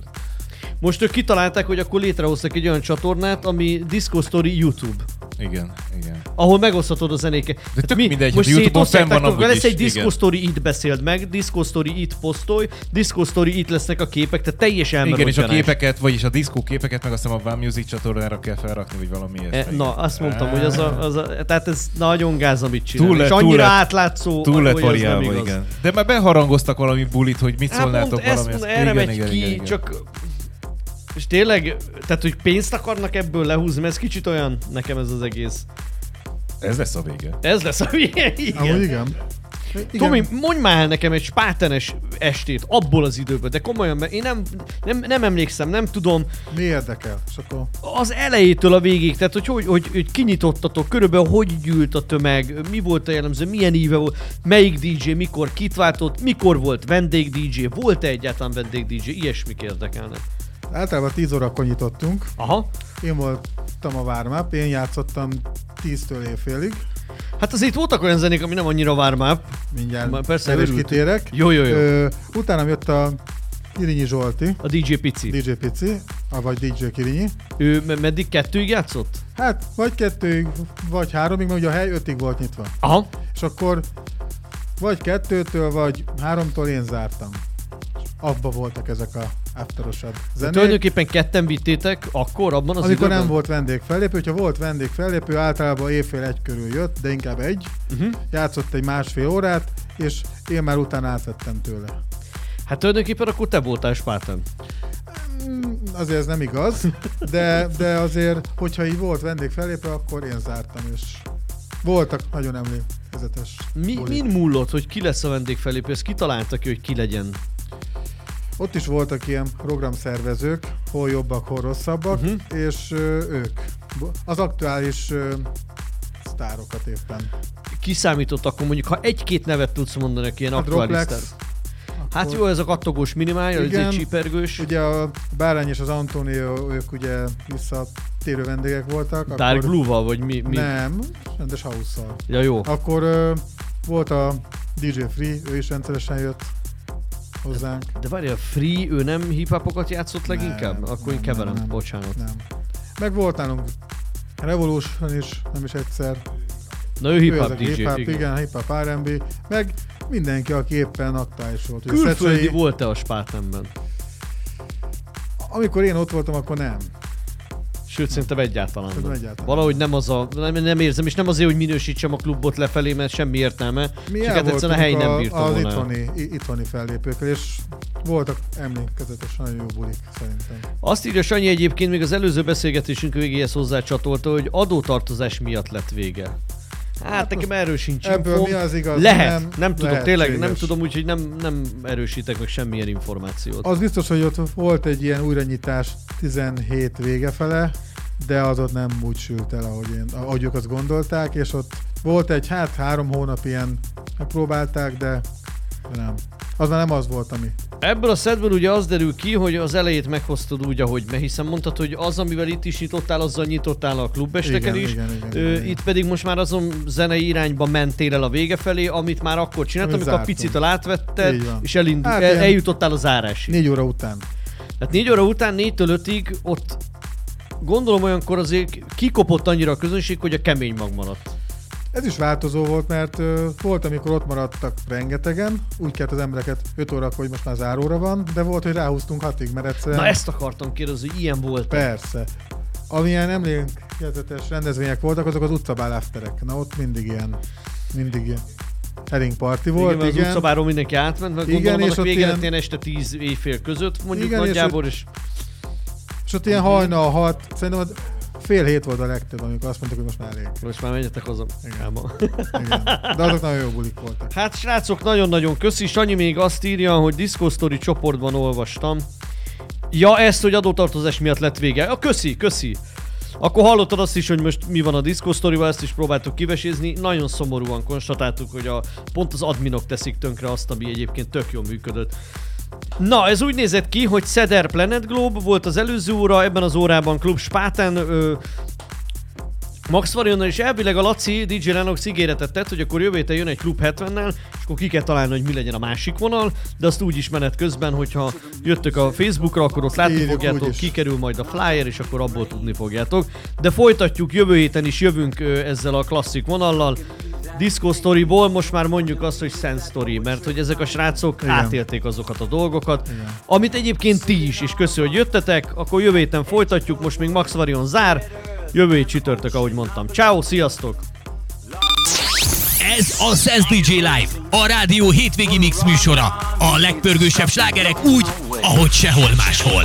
Most ők kitalálták, hogy akkor létrehoztak egy olyan csatornát, ami Disco Story YouTube. Igen, igen. ahol megoszthatod a zenéket. De tök mindegy, hogy YouTube-on fenn van amúgy lesz egy Disco. Story itt beszéld meg, Disco Story itt posztolj, Disco Story itt lesznek a képek, tehát teljes Igen, és a képeket, vagyis a diszkó képeket, meg azt hiszem a One Music csatornára kell felrakni, vagy valami E, ilyesmi. na, azt mondtam, hogy az a, az a, tehát ez nagyon gáz, amit csinál. Túl és annyira túl átlátszó, Túl lett hogy ez nem igaz. igen. De már beharangoztak valami bulit, hogy mit Hát szólnátok ezt valami. mondom, erre megy ki, csak... És tényleg, tehát hogy pénzt akarnak ebből lehúzni, mert ez kicsit olyan nekem ez az egész. Ez lesz a vége. Ez lesz a igen. Amúgy igen. Tomi, mondj már el nekem egy spátenes estét abból az időből, de komolyan, mert én nem, nem, nem emlékszem, nem tudom, Mi érdekel? Akkor az elejétől a végig, tehát hogy, hogy, hogy, hogy kinyitottatok, körülbelül hogy gyűlt a tömeg, mi volt a jellemző, milyen íve volt, melyik DJ mikor kit váltott, mikor volt vendég DJ, volt-e egyáltalán vendég DJ, ilyesmik érdekelnek. Általában 10 órakor nyitottunk. Aha. Én voltam a warm én játszottam 10-től éjfélig. Hát azért voltak olyan zenék, ami nem annyira warm Mindjárt Ma- persze, erre is kitérek. Jó, jó, jó. Ö, utána jött a Kirinyi Zsolti, A DJ Pici. DJ Pici, vagy DJ Kirinyi. Ő me- meddig kettőig játszott? Hát vagy kettőig, vagy háromig, mert ugye a hely ötig volt nyitva. Aha. És akkor vagy kettőtől, vagy háromtól én zártam. Abba voltak ezek a afterosad De zenék. tulajdonképpen ketten vittétek akkor, abban az Amikor időben? nem volt vendég fellépő, hogyha volt vendég fellépő, általában évfél egy körül jött, de inkább egy. Uh-huh. Játszott egy másfél órát, és én már utána átvettem tőle. Hát tulajdonképpen akkor te voltál Spáten. Mm, Azért ez nem igaz, de, de azért, hogyha így volt vendég fellépő, akkor én zártam, és voltak nagyon emlékezetes. Mi, bulik. min múlott, hogy ki lesz a vendégfelépő? Ezt kitalálta ki, hogy ki legyen. Ott is voltak ilyen programszervezők, hol jobbak, hol rosszabbak, uh-huh. és ők. Az aktuális sztárokat éppen. Ki számított akkor mondjuk, ha egy-két nevet tudsz mondani, ilyen A aktuális sztár? Hát jó, ez a kattogós minimálja, ez egy csípergős. Ugye a Bárány és az Antonio, ők ugye visszatérő vendégek voltak. Dark Blue-val, vagy mi? mi? Nem, rendes house Ja, jó. Akkor ö, volt a DJ Free, ő is rendszeresen jött. Hozzánk. De a Free, ő nem hip-hopokat játszott leginkább? Nem, Akkor én keverem, nem, nem. bocsánat. Nem. Meg volt nálunk Revolution is, nem is egyszer. Na ő hip-hop DJ, hip-hop, igen. igen, hip-hop R&B, meg mindenki, aki éppen aktuális volt. Külföldi Szecsei- volt-e a Spátenben? Amikor én ott voltam, akkor nem. Sőt, szerintem egyáltalán nem. egyáltalán. Valahogy nem az a, nem, nem érzem, és nem azért, hogy minősítsem a klubot lefelé, mert semmi értelme. Mi csak hát egyszerűen a hely nem bírta az volna. itthoni, itthoni fellépőkkel, és voltak emlékezetes, nagyon jó bulik szerintem. Azt írja Sanyi egyébként még az előző beszélgetésünk végéhez hozzácsatolta, hogy adótartozás miatt lett vége. Hát nekem erről sincs ebből infóm. mi az igaz, Lehet, nem nem, tudom, tényleg nem tudom, úgyhogy nem, nem erősítek meg semmilyen információt. Az biztos, hogy ott volt egy ilyen újranyitás 17 vége fele, de az ott nem úgy sült el, ahogy, én, ahogy ők azt gondolták, és ott volt egy, hát három hónap ilyen, megpróbálták, de de nem. Az már nem az volt, ami. Ebből a szedből ugye az derül ki, hogy az elejét meghoztad úgy, ahogy mert hiszen mondtad, hogy az, amivel itt is nyitottál, azzal nyitottál a klubesteken Igen, is. igen, igen, Ö, igen. Itt pedig most már azon zenei irányba mentél el a vége felé, amit már akkor csináltam, amikor a zártunk. picit átvetted, Így van. és elindult, Hát el, eljutottál a zárásig. Négy óra után. Tehát négy óra után, négytől ötig ott gondolom olyankor azért kikopott annyira a közönség, hogy a kemény mag maradt. Ez is változó volt, mert ö, volt, amikor ott maradtak rengetegen, úgy kellett az embereket 5 óra, hogy most már záróra van, de volt, hogy ráhúztunk hatig, mert egyszerűen... Na ezt akartam kérdezni, hogy ilyen volt. Persze. Amilyen emlékezetes rendezvények voltak, azok az utcabál afterek. Na ott mindig ilyen, mindig ilyen heading party volt, igen, mert az igen. utcabáról mindenki átment, mert Igen, gondolom és ott vége ilyen- ilyen este 10 éjfél között, mondjuk Igen, és nagyjából, ott- és És ott ilyen hajnal hat, szerintem az fél hét volt a legtöbb, amikor azt mondtuk, hogy most már elég. most már menjetek haza. Igen. Igen. De azok nagyon jó bulik voltak. Hát srácok, nagyon-nagyon köszi. Sanyi még azt írja, hogy Disco Story csoportban olvastam. Ja, ezt, hogy adótartozás miatt lett vége. Ja, köszi, köszi. Akkor hallottad azt is, hogy most mi van a Disco story ezt is próbáltuk kivesézni. Nagyon szomorúan konstatáltuk, hogy a, pont az adminok teszik tönkre azt, ami egyébként tök jól működött. Na, ez úgy nézett ki, hogy Cedar Planet Globe volt az előző óra, ebben az órában Club Spaten ö, Max Varionnal és elvileg a Laci DJ Lennox ígéretet tett, hogy akkor jövő héten jön egy Klub 70-nel, és akkor ki kell találni, hogy mi legyen a másik vonal, de azt úgy is menet közben, hogyha jöttök a Facebookra, akkor ott látni Írjuk fogjátok, kikerül majd a flyer, és akkor abból tudni fogjátok. De folytatjuk, jövő héten is jövünk ö, ezzel a klasszik vonallal. Disco Storyból most már mondjuk azt, hogy Sense Story, mert hogy ezek a srácok Igen. átélték azokat a dolgokat, amit egyébként ti is, és köszi, hogy jöttetek, akkor jövő héten folytatjuk, most még Max Varion zár, jövő hét csütörtök, ahogy mondtam. Ciao, sziasztok! Ez a Sense DJ Live, a rádió hétvégi mix műsora. A legpörgősebb slágerek úgy, ahogy sehol máshol.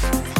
Thank you.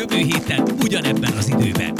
Jövő héten ugyanebben az időben.